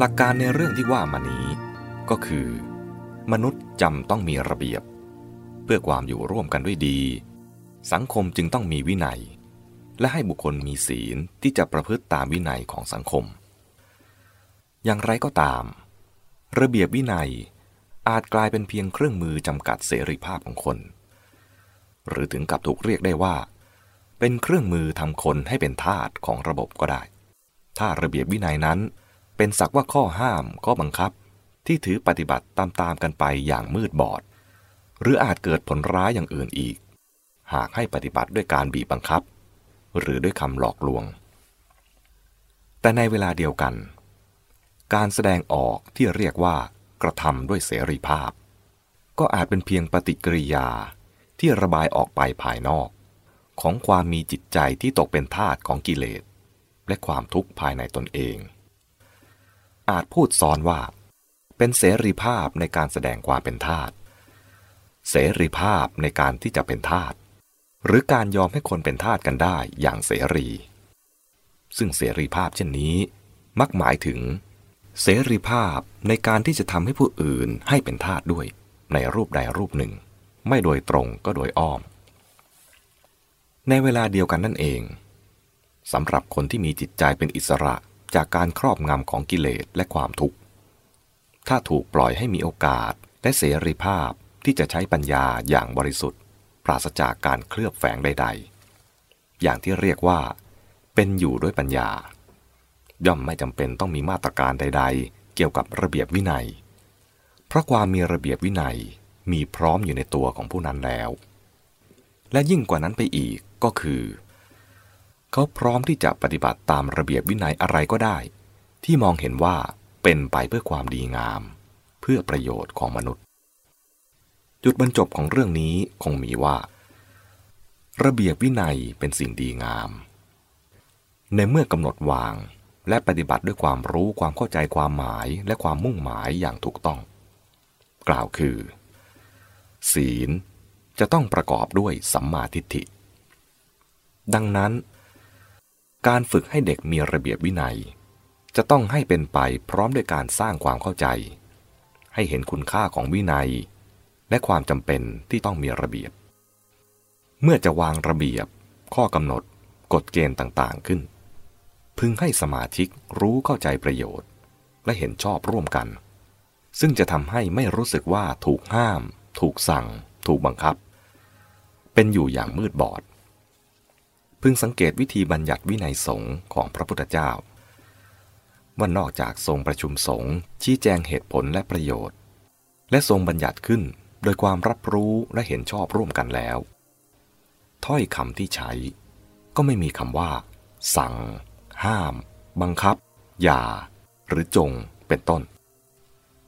หลักการในเรื่องที่ว่ามานี้ ก็คือ มนุษย์จำต้องมีระเบียบ เพื่อความอยู่ร่วมกันด้วยดี สังคมจึงต้องมีวินัย และให้บุคคลมีศีลที่จะประพฤติตามวินัยของสังคม อย่างไรก็ตาม ระเบียบวินัยอาจกลายเป็นเพียงเครื่องมือจำกัดเสรีภาพของคน หรือถึงกับถูกเรียกได้ว่า เป็นเครื่องมือทำคนให้เป็นทาสของระบบก็ได้ ถ้าระเบียบวินัยนั้น เป็นสักว่าข้อห้ามข้อบังคับ ที่ถือปฏิบัติตามๆกันไปอย่างมืดบอด หรืออาจเกิดผลร้ายอย่างอื่นอีก หากให้ปฏิบัติด้วยการบีบบังคับ หรือด้วยคำหลอกลวง แต่ในเวลาเดียวกัน การแสดงออกที่เรียกว่ากระทำด้วยเสรีภาพ ก็อาจเป็นเพียงปฏิกิริยาที่ระบายออกไปภายนอก ของความมีจิตใจที่ตกเป็นทาสของกิเลสและความทุกข์ภายในตนเอง อาจพูดซ้อนว่า เป็นเสรีภาพในการแสดงความเป็นทาสเสรีภาพในการที่จะเป็นทาสหรือการยอมให้คนเป็นทาสกันได้อย่างเสรี ซึ่งเสรีภาพเช่นนี้ มักหมายถึง เสรีภาพในการที่จะทำให้ผู้อื่นให้เป็นทาสด้วย ในรูปใดรูปหนึ่ง ไม่โดยตรงก็โดยอ้อม ในเวลาเดียวกันนั่นเองสำหรับคนที่มีจิตใจเป็นอิสระ จากการครอบงำของกิเลสและความทุกข์ ถ้าถูกปล่อยให้มีโอกาสและเสรีภาพที่จะใช้ปัญญาอย่างบริสุทธิ์ ปราศจากการเคลือบแฝงใด ๆ อย่างที่เรียกว่า เป็นอยู่ด้วยปัญญา ย่อมไม่จำเป็นต้องมีมาตรการใด ๆ เกี่ยวกับระเบียบวินัย เพราะความมีระเบียบวินัยมีพร้อมอยู่ในตัวของผู้นั้นแล้ว และยิ่งกว่านั้นไปอีกก็คือ เขาพร้อมที่จะปฏิบัติตามระเบียบวินัยอะไรก็ได้ ที่มองเห็นว่าเป็นไปเพื่อความดีงาม เพื่อประโยชน์ของมนุษย์ จุดบรรจบของเรื่องนี้คงมีว่า ระเบียบวินัยเป็นสิ่งดีงาม ในเมื่อกำหนดวางและปฏิบัติด้วยความรู้ความเข้าใจความหมายและความมุ่งหมายอย่างถูกต้อง กล่าวคือ ศีลจะต้องประกอบด้วยสัมมาทิฏฐิ ดังนั้น การฝึกให้เด็กมีระเบียบวินัย จะต้องให้เป็นไปพร้อมด้วยการสร้างความเข้าใจ ให้เห็นคุณค่าของวินัย และความจำเป็นที่ต้องมีระเบียบ เมื่อจะวางระเบียบ ข้อกำหนด กฎเกณฑ์ต่างๆขึ้น พึงให้สมาชิกรู้เข้าใจประโยชน์ และเห็นชอบร่วมกัน ซึ่งจะทำให้ไม่รู้สึกว่าถูกห้าม ถูกสั่ง ถูกบังคับ เป็นอยู่อย่างมืดบอด พึงสังเกตวิธีบัญญัติวินัยสงฆ์ของพระพุทธเจ้า ว่านอกจากทรงประชุมสงฆ์ชี้แจงเหตุผลและประโยชน์ และทรงบัญญัติขึ้นโดยความรับรู้และเห็นชอบร่วมกันแล้ว ถ้อยคำที่ใช้ ก็ไม่มีคำว่า สั่ง ห้าม บังคับ อย่า หรือจงเป็นต้น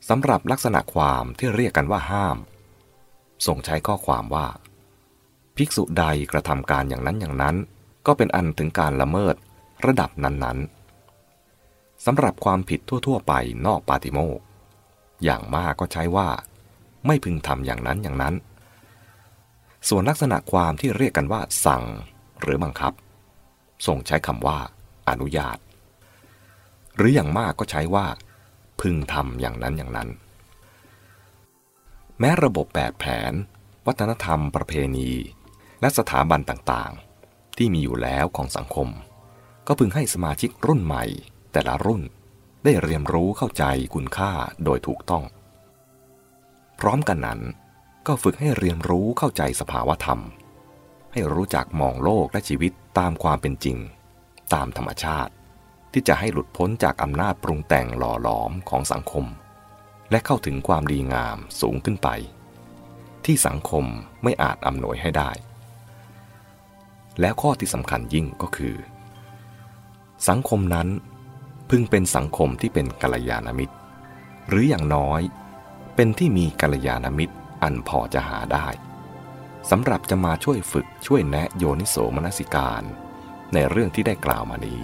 สำหรับลักษณะความที่เรียกกันว่าห้ามส่งใช้ข้อความว่า ภิกษุใดกระทำการอย่างนั้นอย่างนั้น ก็เป็นอันถึงการละเมิดระดับนั้นๆสำหรับความผิดทั่ว ๆ ไปนอกปาติโมกอย่างมากก็ใช้ว่า ไม่พึงทำอย่างนั้นอย่างนั้น ส่วนลักษณะความที่เรียกกันว่า สั่งหรือบังคับ ส่งใช้คำว่า อนุญาต หรืออย่างมากก็ใช้ว่า พึงทำอย่างนั้นอย่างนั้น แม้ระบบแบบแผน วัฒนธรรมประเพณี และสถาบันต่างๆ ที่มีอยู่แล้วของสังคม ก็พึงให้สมาชิกรุ่นใหม่ แต่ละรุ่นได้เรียนรู้เข้าใจคุณค่าโดยถูกต้อง พร้อมกันนั้น ก็ฝึกให้เรียนรู้เข้าใจสภาวธรรม ให้รู้จักมองโลกและชีวิตตามความเป็นจริง ตามธรรมชาติ ที่จะให้หลุดพ้นจากอำนาจปรุงแต่งหล่อหลอมของสังคม และเข้าถึงความดีงามสูงขึ้นไป ที่สังคมไม่อาจอำนวยให้ได้ แล้วข้อที่สำคัญยิ่งก็คือ สังคมนั้นพึงเป็นสังคมที่เป็นกัลยาณมิตร หรืออย่างน้อยเป็นที่มีกัลยาณมิตรอันพอจะหาได้สำหรับจะมาช่วยฝึกช่วยแนะโยนิโสมนสิการ ในเรื่องที่ได้กล่าวมานี้